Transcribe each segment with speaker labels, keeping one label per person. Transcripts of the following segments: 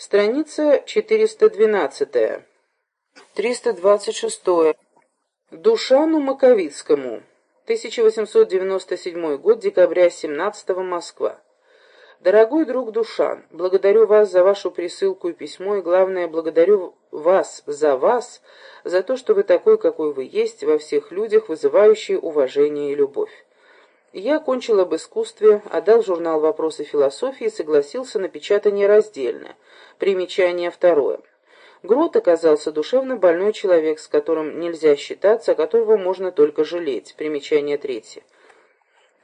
Speaker 1: Страница 412. 326. Душану Маковицкому. 1897 год, декабря 17 Москва. Дорогой друг Душан, благодарю вас за вашу присылку и письмо, и главное, благодарю вас за вас, за то, что вы такой, какой вы есть, во всех людях, вызывающий уважение и любовь. Я окончил об искусстве, отдал журнал «Вопросы философии» и согласился на печатание раздельно. Примечание второе. Грот оказался душевно больной человек, с которым нельзя считаться, которого можно только жалеть. Примечание третье.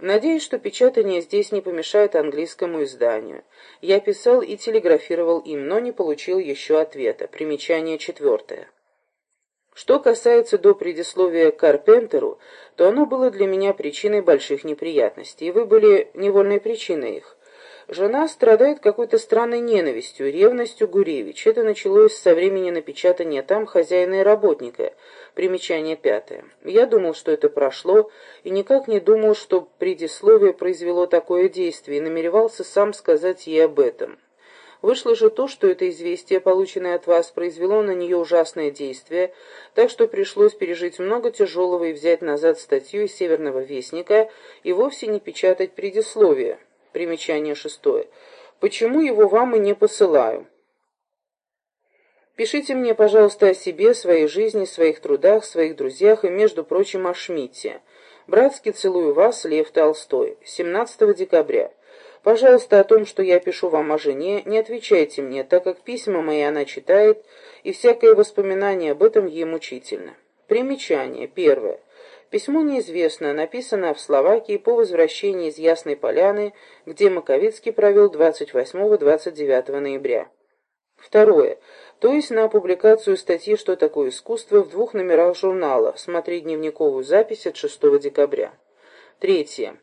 Speaker 1: Надеюсь, что печатание здесь не помешает английскому изданию. Я писал и телеграфировал им, но не получил еще ответа. Примечание четвертое. Что касается до предисловия Карпентеру, то оно было для меня причиной больших неприятностей, и вы были невольной причиной их. Жена страдает какой-то странной ненавистью, ревностью Гуревич. Это началось со времени напечатания там хозяина и работника. Примечание пятое. Я думал, что это прошло, и никак не думал, что предисловие произвело такое действие, и намеревался сам сказать ей об этом. Вышло же то, что это известие, полученное от вас, произвело на нее ужасное действие, так что пришлось пережить много тяжелого и взять назад статью из «Северного вестника» и вовсе не печатать предисловие. Примечание шестое. Почему его вам и не посылаю? Пишите мне, пожалуйста, о себе, своей жизни, своих трудах, своих друзьях и, между прочим, о Шмидте. Братски целую вас, Лев Толстой. 17 декабря. Пожалуйста, о том, что я пишу вам о жене, не отвечайте мне, так как письма мои она читает, и всякое воспоминание об этом ей мучительно. Примечание. Первое. Письмо неизвестно, написано в Словакии по возвращении из Ясной Поляны, где Маковицкий провел 28-29 ноября. Второе. То есть на публикацию статьи «Что такое искусство» в двух номерах журнала. Смотри дневниковую запись от 6 декабря. Третье.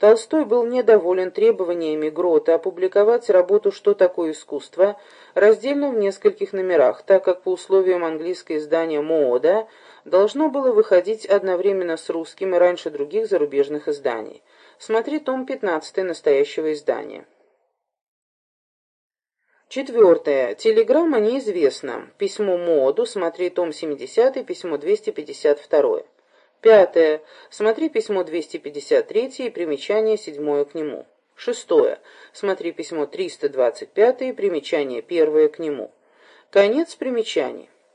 Speaker 1: Толстой был недоволен требованиями Грота опубликовать работу «Что такое искусство» раздельно в нескольких номерах, так как по условиям английского издания «Моода» должно было выходить одновременно с русским и раньше других зарубежных изданий. Смотри том 15 настоящего издания. Четвертое. Телеграмма неизвестна. Письмо Моду, смотри том 70, письмо 252. Пятое. Смотри письмо 253 и примечание седьмое к нему. Шестое. Смотри письмо 325 и примечание первое к нему. Конец примечаний.